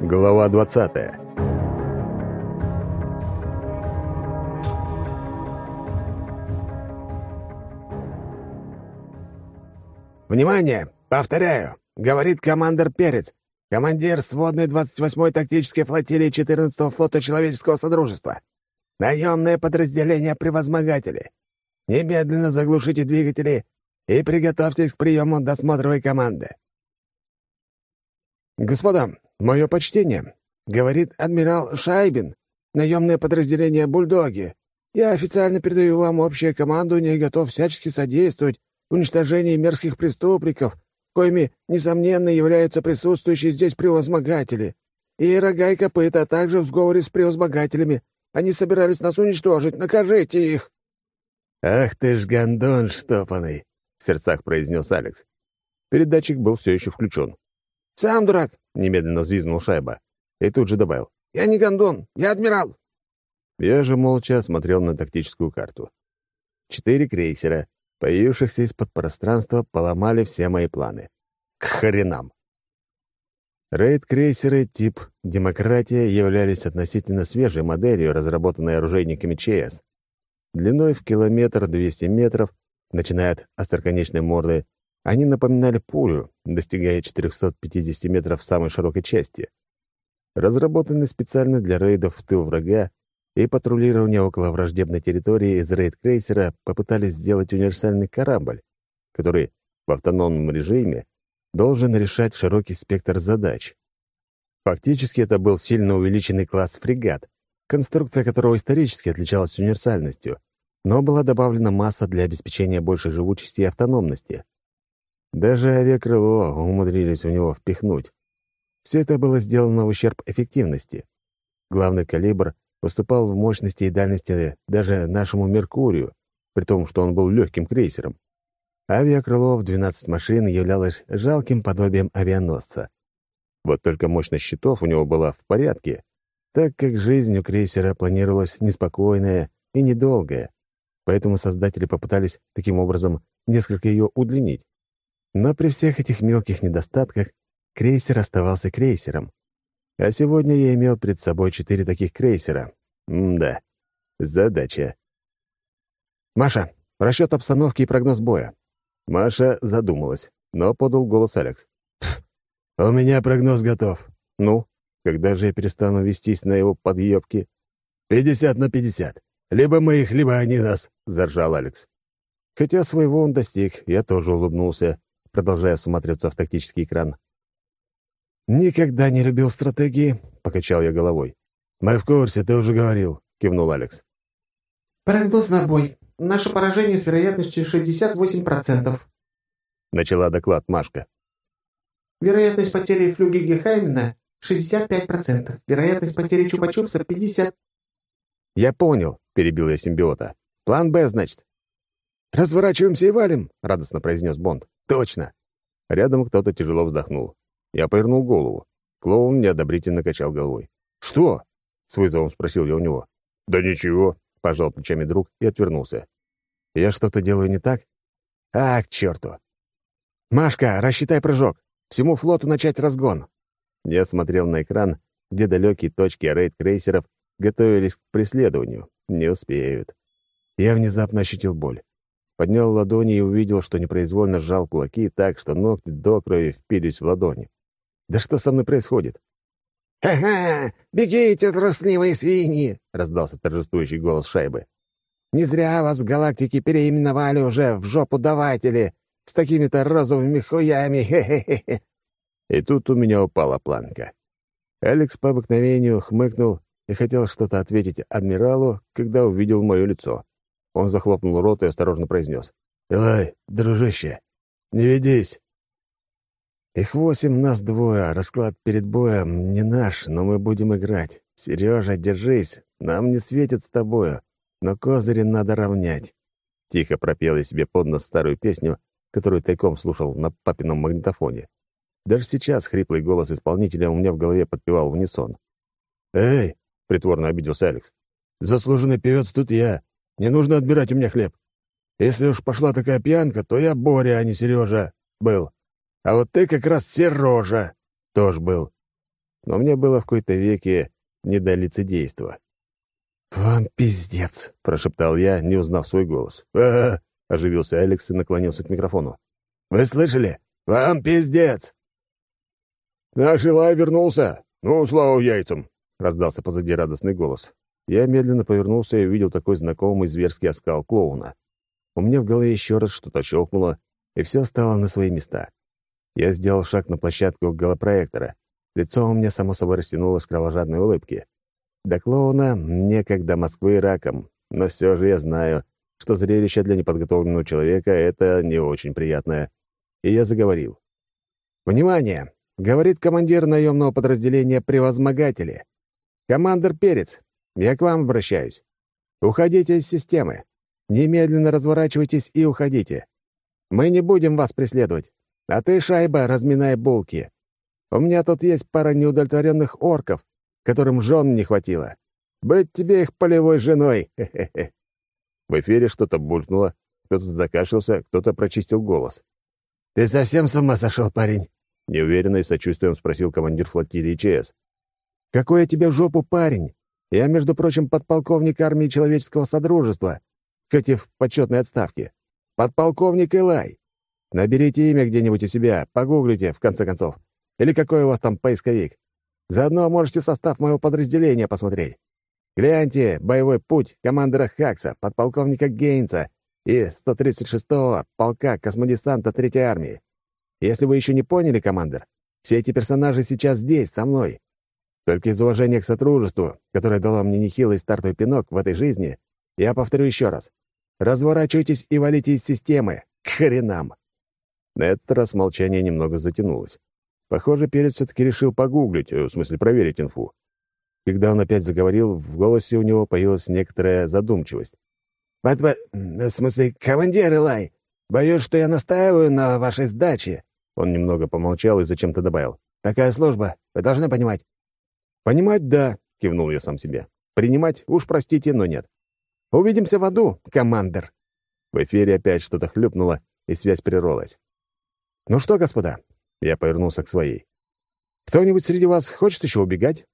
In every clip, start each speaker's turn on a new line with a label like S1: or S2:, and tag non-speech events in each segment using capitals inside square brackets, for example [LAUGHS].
S1: Глава 20
S2: «Внимание! Повторяю!» — говорит командир Перец, командир сводной 28-й тактической флотилии 14-го флота Человеческого Содружества. Наемное подразделение превозмогатели. Немедленно заглушите двигатели и приготовьтесь к приему досмотровой команды. «Господа, мое почтение», — говорит адмирал Шайбин, наемное подразделение «Бульдоги». Я официально передаю вам общее командование и готов всячески содействовать уничтожению мерзких преступников, коими, несомненно, являются присутствующие здесь превозмогатели. И рога и копыта, а также в сговоре с превозмогателями. Они собирались нас уничтожить. Накажите их!»
S1: «Ах ты ж гондон штопанный!» — в сердцах произнес Алекс. Передатчик был все еще включен.
S2: «Сам дурак!»
S1: — немедленно взвизнул шайба. И тут же добавил.
S2: «Я не гондон, я адмирал!»
S1: Я же молча смотрел на тактическую карту. Четыре крейсера, появившихся из-под пространства, поломали все мои планы. К хренам! Рейд-крейсеры тип «Демократия» являлись относительно свежей моделью, разработанной оружейниками ЧС. Длиной в километр 200 метров, начиная от остроконечной морды, они напоминали пулю, достигая 450 метров в самой широкой части. Разработаны специально для рейдов в тыл врага и патрулирования около враждебной территории из рейд-крейсера попытались сделать универсальный корабль, который в автономном режиме должен решать широкий спектр задач. Фактически это был сильно увеличенный класс фрегат, конструкция которого исторически отличалась универсальностью, но была добавлена масса для обеспечения большей живучести и автономности. Даже авиакрыло умудрились в него впихнуть. Все это было сделано в ущерб эффективности. Главный калибр уступал в мощности и дальности даже нашему «Меркурию», при том, что он был легким крейсером. Авиакрыло в 12 машин являлось жалким подобием авианосца. Вот только мощность щитов у него была в порядке, так как жизнь у крейсера планировалась неспокойная и недолгая, поэтому создатели попытались таким образом несколько ее удлинить. Но при всех этих мелких недостатках крейсер оставался крейсером. А сегодня я имел перед собой четыре таких крейсера. М-да, задача. «Маша, расчет обстановки и прогноз боя». Маша задумалась, но подал голос Алекс.
S2: «У меня прогноз готов».
S1: «Ну, когда же я перестану вестись на его подъебки?»
S2: «Пятьдесят на пятьдесят. Либо мы их, либо они нас», — заржал Алекс.
S1: Хотя своего он достиг, я тоже улыбнулся продолжая осматриваться в тактический экран.
S2: «Никогда не любил стратегии», — покачал я головой. «Мы в курсе, ты уже говорил», — кивнул Алекс.
S3: «Прогноз на бой. Наше поражение с вероятностью 68%.
S1: Начала доклад Машка.
S3: Вероятность потери флюги Гехаймена 65%. Вероятность потери Чупа-Чупса 50%.
S1: «Я понял», — перебил я симбиота. «План Б, значит».
S2: «Разворачиваемся и валим», —
S1: радостно произнес Бонд.
S2: «Точно!»
S1: Рядом кто-то тяжело вздохнул. Я повернул голову. Клоун неодобрительно качал головой. «Что?» — с вызовом спросил я у него. «Да ничего», — пожал плечами друг и отвернулся. «Я что-то делаю не так?» «А, к черту!» «Машка, рассчитай прыжок! Всему флоту начать разгон!» Я смотрел на экран, где далекие точки рейд-крейсеров готовились к преследованию. Не успеют. Я внезапно ощутил боль. Поднял ладони и увидел, что непроизвольно сжал кулаки так, что ногти до крови впились в ладони. «Да что со мной происходит?»
S2: «Ха-ха! Бегите, трусливые свиньи!» — раздался торжествующий голос шайбы. «Не зря вас в галактике переименовали уже в жопу даватели с такими-то розовыми хуями! Хе-хе-хе!»
S1: И тут у меня упала планка. Алекс по обыкновению хмыкнул и хотел что-то ответить адмиралу, когда увидел мое лицо. Он захлопнул рот и осторожно произнес.
S2: «Давай, дружище, не ведись!»
S1: «Их восемь, нас двое, расклад перед боем не наш, но мы будем играть. Сережа, держись, нам не светит с тобою, но козыри надо равнять». Тихо пропел я себе под нос старую песню, которую тайком слушал на папином магнитофоне. Даже сейчас хриплый голос исполнителя у меня в голове подпевал в унисон.
S2: «Эй!»
S1: — притворно обиделся Алекс.
S2: «Заслуженный певец тут я. Не нужно отбирать у меня хлеб. Если уж пошла такая пьянка, то я Боря, а не Сережа был. А вот ты как раз Сережа тоже был.
S1: но мне было в какой-то веке не до лицедейства.
S2: «Вам пиздец», — прошептал я, не узнав свой голос.
S1: а, -а, -а оживился Алекс и наклонился к микрофону.
S2: «Вы слышали? Вам пиздец!»
S1: «Наш Илай вернулся! Ну, слава яйцам!» — раздался позади радостный голос. Я медленно повернулся и увидел такой знакомый зверский оскал клоуна. У меня в голове еще раз что-то щелкнуло, и все стало на свои места. Я сделал шаг на площадку голопроектора. Лицо у меня само собой растянулось в кровожадной улыбке. До клоуна некогда Москвы раком, но все же я знаю, что зрелище для неподготовленного человека — это не очень приятное. И я заговорил. «Внимание! — говорит командир наемного подразделения «Превозмогатели». «Командир Перец, я к вам обращаюсь. Уходите из системы. Немедленно разворачивайтесь и уходите. Мы не будем вас преследовать. А ты, шайба, разминай булки. У меня тут есть пара неудовлетворенных орков, которым жен не хватило. Быть тебе их полевой женой. Хе-хе-хе. В эфире что-то булькнуло, кто-то закашлялся, кто-то прочистил голос.
S2: «Ты совсем с ума сошел, парень?»
S1: — неуверенно и сочувствием спросил командир флотилии ЧС. «Какой я тебе в жопу парень? Я, между прочим, подполковник армии человеческого содружества, хоть и в почетной отставке. Подполковник Илай. Наберите имя где-нибудь у себя, погуглите, в конце концов. Или какой у вас там поисковик. Заодно можете состав моего подразделения посмотреть. Гляньте «Боевой путь» командира Хакса, подполковника Гейнса и 136-го полка космодесанта Третьей армии. Если вы еще не поняли, командир, все эти персонажи сейчас здесь, со мной. Только из уважения к сотрудничеству, которое дало мне нехилый стартовый пинок в этой жизни, я повторю еще раз. Разворачивайтесь и валите из системы. К хренам!» На этот раз молчание немного затянулось. Похоже, Перец все-таки решил погуглить, э, в смысле проверить инфу. Когда он опять заговорил, в голосе у него появилась некоторая задумчивость.
S2: «Под... в смысле, командир Илай, боюсь, что я настаиваю на вашей сдаче».
S1: Он немного помолчал и зачем-то добавил.
S2: «Такая служба, вы должны понимать».
S1: «Понимать, да», — кивнул я сам себе. «Принимать, уж простите, но нет. Увидимся в аду, командир». В эфире опять что-то хлюпнуло, и связь прервалась. «Ну что, господа?» — я повернулся к своей. «Кто-нибудь среди вас хочет еще убегать?»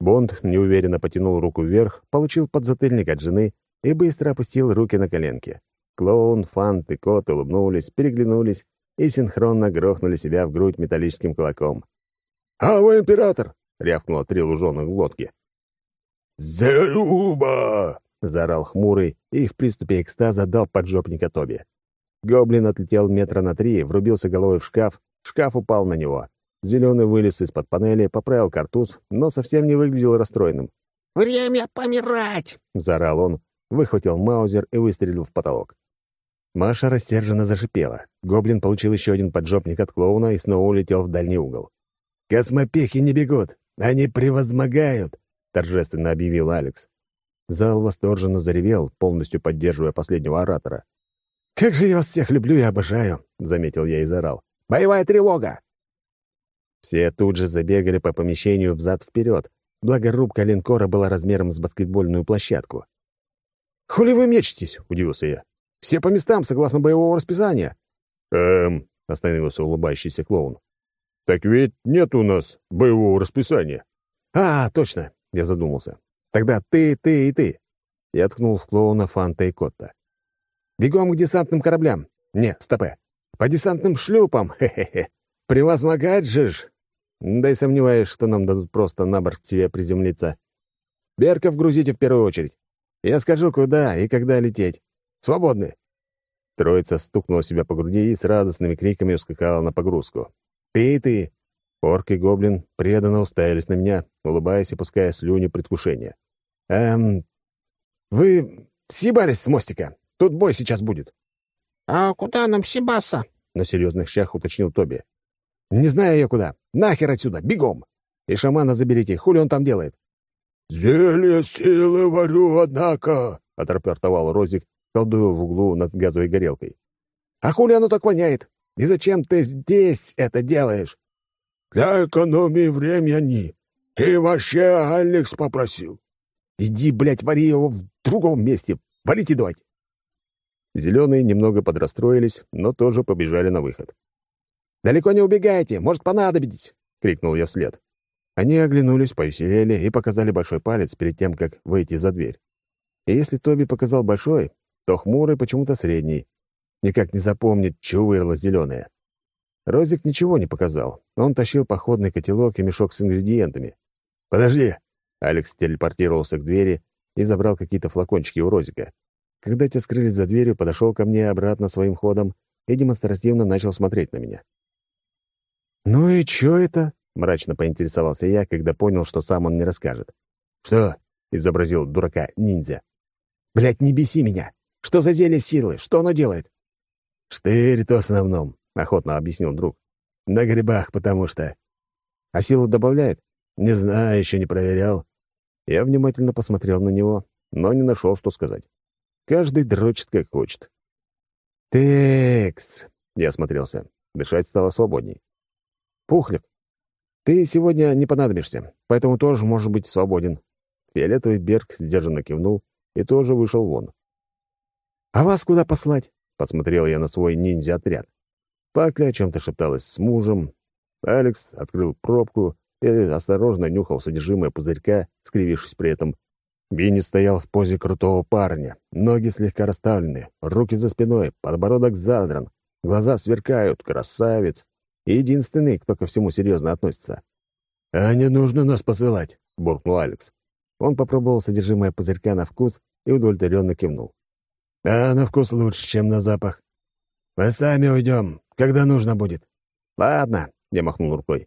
S1: Бонд неуверенно потянул руку вверх, получил подзатыльник от жены и быстро опустил руки на коленки. Клоун, Фант и Кот улыбнулись, переглянулись и синхронно грохнули себя в грудь металлическим кулаком.
S2: «А вы император!»
S1: — рявкнуло три луженых в лодке.
S2: «Заруба!»
S1: — заорал хмурый и в приступе экстаза дал поджопника Тоби. Гоблин отлетел метра на три, врубился головой в шкаф, шкаф упал на него. Зеленый вылез из-под панели, поправил картуз, но совсем не выглядел расстроенным.
S2: «Время помирать!»
S1: — заорал он, выхватил маузер и выстрелил в потолок. Маша рассерженно зашипела. Гоблин получил еще один поджопник от клоуна и снова улетел в дальний угол.
S2: «Космопехи не бегут, они превозмогают!»
S1: — торжественно объявил Алекс. Зал восторженно заревел, полностью поддерживая последнего оратора. «Как же я вас всех люблю и обожаю!» — заметил я и заорал. «Боевая тревога!» Все тут же забегали по помещению взад-вперед, благо рубка линкора была размером с баскетбольную площадку. «Хули вы мечетесь?» — удивился я. «Все по местам, согласно боевого расписания».
S2: «Эм...» — остановился улыбающийся клоун. «Так ведь нет у нас боевого расписания».
S1: «А, точно!» — я задумался. «Тогда ты, ты и ты». Я ткнул в клоуна Фанта и Котта. «Бегом к десантным кораблям. Не, стопе. По десантным шлюпам. [LAUGHS] Хе-хе-хе. Превозмогать же ж. Да и сомневаюсь, что нам дадут просто на борт тебе приземлиться. Берков грузите в первую очередь. Я скажу, куда и когда лететь. Свободны!» Троица стукнула себя по груди и с радостными криками ускакала на погрузку. «Ты и ты!» Орк и гоблин преданно уставились на меня, улыбаясь и пуская слюни предвкушения. «Эм... Вы съебались с мостика. Тут бой сейчас будет».
S2: «А куда нам съебаться?»
S1: — на серьезных щах уточнил Тоби. «Не знаю я куда. Нахер отсюда, бегом! И шамана заберите, хули он там делает?»
S2: «Зелье силы варю, однако!» — отрапортовал Розик, колдуя в углу над газовой горелкой.
S1: «А хули оно так воняет? И зачем ты здесь это делаешь?»
S2: «Для экономии времени. И вообще Алекс попросил».
S1: «Иди, блядь, вари его в другом месте. Валите давайте». Зеленые немного подрастроились, но тоже побежали на выход. «Далеко не убегайте, может понадобитесь!» — крикнул я вслед. Они оглянулись, повеселели и показали большой палец перед тем, как выйти за дверь. И если Тоби показал большой, то хмурый почему-то средний. Никак не запомнит, чувырло зеленое. Розик ничего не показал. Он тащил походный котелок и мешок с ингредиентами. «Подожди!» Алекс телепортировался к двери и забрал какие-то флакончики у Розика. Когда те скрылись за дверью, подошел ко мне обратно своим ходом и демонстративно начал смотреть на меня. «Ну и чё это?» — мрачно поинтересовался я, когда понял, что сам он не расскажет. «Что?» — изобразил дурака ниндзя. «Блядь, не беси меня! Что за зелье силы? Что оно делает?» «Штырь-то в основном», — охотно объяснил друг. «На грибах, потому что...» «А силу добавляет?» «Не знаю, еще не проверял». Я внимательно посмотрел на него, но не нашел, что сказать. Каждый дрочит, как хочет. «Текс!» — я осмотрелся. Дышать стало свободней. «Пухлик, ты сегодня не понадобишься, поэтому тоже можешь быть свободен». Фиолетовый Берг сдержанно кивнул и тоже вышел вон. «А вас куда послать?» — посмотрел я на свой ниндзя-отряд. Пакля о чем-то шепталась с мужем. Алекс открыл пробку и осторожно нюхал содержимое пузырька, скривившись при этом. Бинни стоял в позе крутого парня, ноги слегка расставлены, руки за спиной, подбородок задран, глаза сверкают, красавец, единственный, кто ко всему серьезно относится. «А не нужно нас посылать», — буркнул Алекс. Он попробовал содержимое пузырька на вкус и удовлетворенно кивнул. «А на вкус лучше, чем на запах. Мы сами уйдем, когда нужно будет». «Ладно», — я махнул рукой.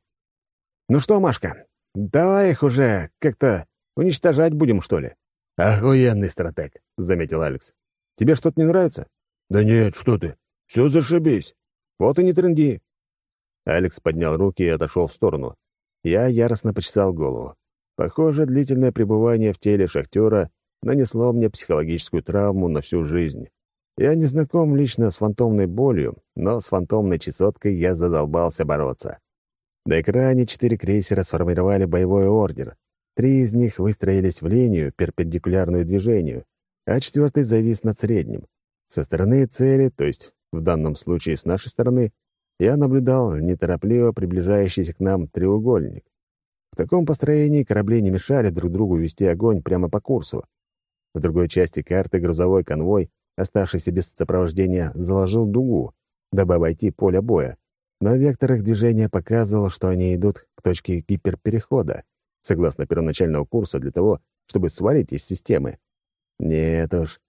S1: «Ну что, Машка, давай их уже как-то уничтожать будем, что ли?» «Охуенный стратег», — заметил Алекс. «Тебе что-то не нравится?» «Да нет, что ты. Все зашибись». «Вот и не тренди». Алекс поднял руки и отошел в сторону. Я яростно почесал голову. Похоже, длительное пребывание в теле шахтера нанесло мне психологическую травму на всю жизнь. Я не знаком лично с фантомной болью, но с фантомной чесоткой я задолбался бороться. На экране четыре крейсера сформировали боевой ордер. Три из них выстроились в линию, перпендикулярную движению, а четвертый завис над средним. Со стороны цели, то есть в данном случае с нашей стороны, я наблюдал неторопливо приближающийся к нам треугольник. В таком построении корабли не мешали друг другу вести огонь прямо по курсу. В другой части карты грузовой конвой, оставшийся без сопровождения, заложил дугу, дабы обойти поле боя. Но вектор их движения показывал, что они идут к точке гиперперехода, согласно первоначального курса для того, чтобы свалить из системы. Нет уж,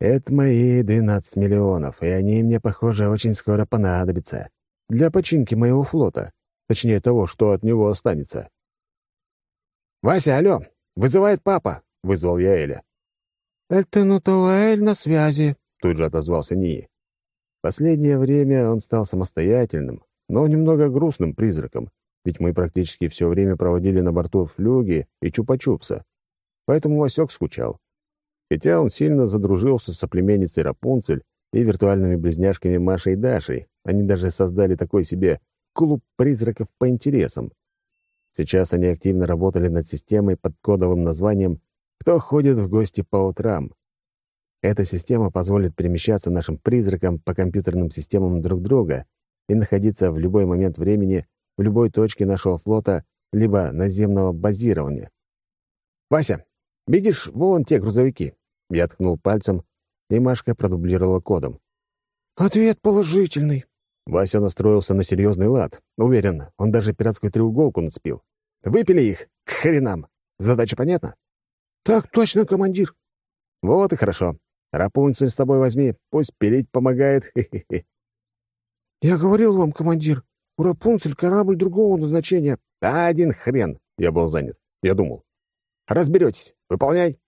S1: это мои 12 миллионов, и они мне, похоже, очень скоро понадобятся. Для починки моего флота. Точнее, того, что от него останется. «Вася, алло! Вызывает папа!» — вызвал я Эля.
S2: «Эльтенутуэль на связи», —
S1: тут же отозвался Нии. Последнее время он стал самостоятельным, но немного грустным призраком, ведь мы практически все время проводили на борту флюги и чупа-чупса, поэтому Васек скучал. Хотя он сильно задружился с соплеменницей Рапунцель и виртуальными близняшками Машей и Дашей, они даже создали такой себе клуб призраков по интересам. Сейчас они активно работали над системой под кодовым названием «Кто ходит в гости по утрам?». Эта система позволит перемещаться нашим призракам по компьютерным системам друг друга и находиться в любой момент времени в любой точке нашего флота либо наземного базирования. «Вася, видишь, вон те грузовики?» Я ткнул пальцем, и Машка продублировала кодом.
S2: «Ответ положительный»,
S1: Вася настроился на серьезный лад. Уверен, он даже пиратскую треуголку нацепил. «Выпили их! К хренам! Задача понятна?»
S2: «Так точно, командир!»
S1: «Вот и хорошо. Рапунцель с собой возьми, пусть пилить помогает. Хе -хе -хе.
S2: «Я говорил вам, командир, у Рапунцель корабль другого назначения».
S1: «А один хрен!» — я был занят. Я думал. «Разберетесь. Выполняй!»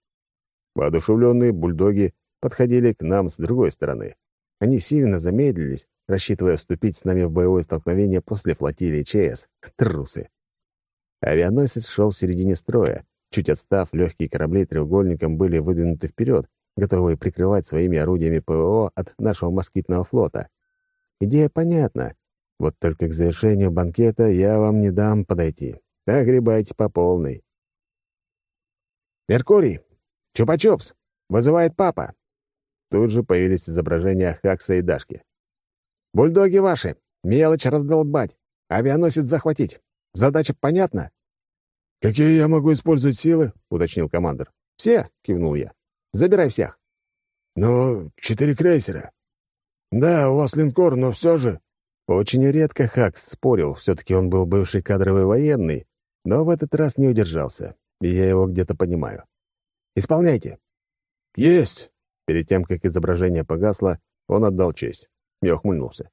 S1: Воодушевленные бульдоги подходили к нам с другой стороны. Они сильно замедлились, рассчитывая вступить с нами в боевое столкновение после флотилии ЧС. Трусы. Авианосец шел в середине строя. Чуть отстав, легкие корабли треугольником были выдвинуты вперед, готовые прикрывать своими орудиями ПВО от нашего москитного флота. Идея понятна. Вот только к завершению банкета я вам не дам подойти. Огребайте по полной. «Меркурий! Чупа-чупс! Вызывает папа!» Тут же появились изображения Хакса и Дашки. «Бульдоги ваши! Мелочь раздолбать! Авианосец захватить! Задача понятна?» «Какие я могу использовать силы?» — уточнил командир. «Все!» — кивнул я. «Забирай всех!»
S2: «Ну, четыре крейсера. Да, у вас линкор, но все же...»
S1: Очень редко Хакс спорил, все-таки он был бывший кадровый военный, но в этот раз не удержался, и я его где-то понимаю. «Исполняйте!»
S2: «Есть!»
S1: Перед тем, как изображение погасло, он отдал честь. Я ухмыльнулся.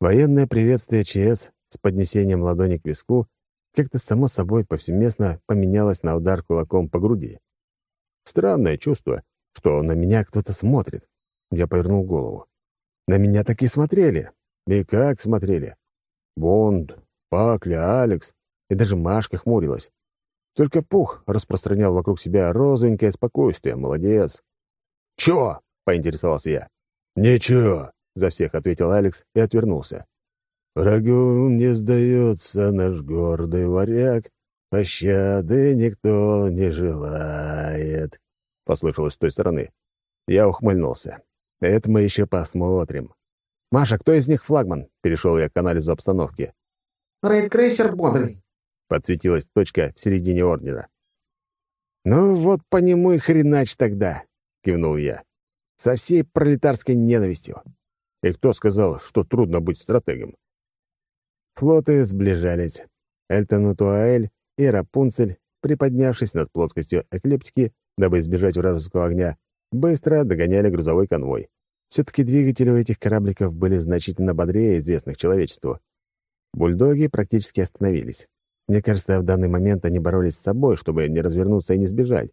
S1: Военное приветствие ЧС с поднесением ладони к виску как-то само собой повсеместно поменялось на удар кулаком по груди. Странное чувство, что на меня кто-то смотрит. Я повернул голову. На меня так и смотрели. И как смотрели. Бонд, Пакля, Алекс и даже Машка хмурилась. Только Пух распространял вокруг себя розовенькое спокойствие. Молодец. «Чё?» — поинтересовался я.
S2: «Ничего», —
S1: за всех ответил Алекс и отвернулся.
S2: «Врагу не сдается наш гордый варяг, пощады никто не желает», —
S1: послышалось с той стороны. Я ухмыльнулся. «Это мы еще посмотрим». «Маша, кто из них флагман?» — перешел я к анализу обстановки.
S3: «Рейд-крейсер бодрый», —
S1: подсветилась точка в середине ордера. «Ну вот по нему и хренач тогда», — кивнул я. «Со всей пролетарской ненавистью». И кто сказал, что трудно быть стратегом? Флоты сближались. Эльтонутуаэль и Рапунцель, приподнявшись над плоскостью эклиптики, дабы избежать вражеского огня, быстро догоняли грузовой конвой. Все-таки двигатели у этих корабликов были значительно бодрее известных человечеству. Бульдоги практически остановились. Мне кажется, в данный момент они боролись с собой, чтобы не развернуться и не сбежать.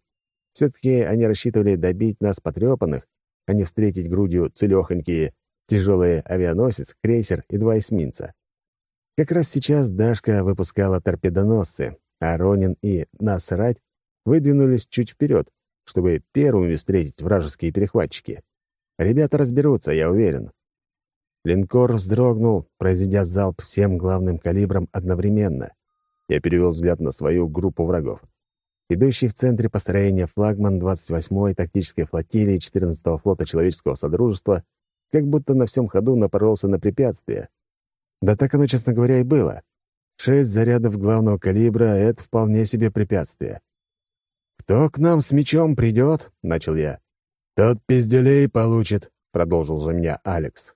S1: Все-таки они рассчитывали добить нас потрепанных, а не встретить грудью целехонькие, тяжелые авианосец, крейсер и два эсминца. Как раз сейчас Дашка выпускала торпедоносцы, а Ронин и Насрать выдвинулись чуть вперед, чтобы первыми встретить вражеские перехватчики. Ребята разберутся, я уверен. Линкор вздрогнул, произведя залп всем главным калибром одновременно. Я перевел взгляд на свою группу врагов. Идущий в центре построения флагман 28-й тактической флотилии 14-го флота Человеческого Содружества как будто на всем ходу напоролся на препятствие. Да так оно, честно говоря, и было. Шесть зарядов главного калибра — это вполне себе препятствие. «Кто к нам с мечом придет?» — начал я.
S2: «Тот пизделей получит», —
S1: продолжил за меня Алекс.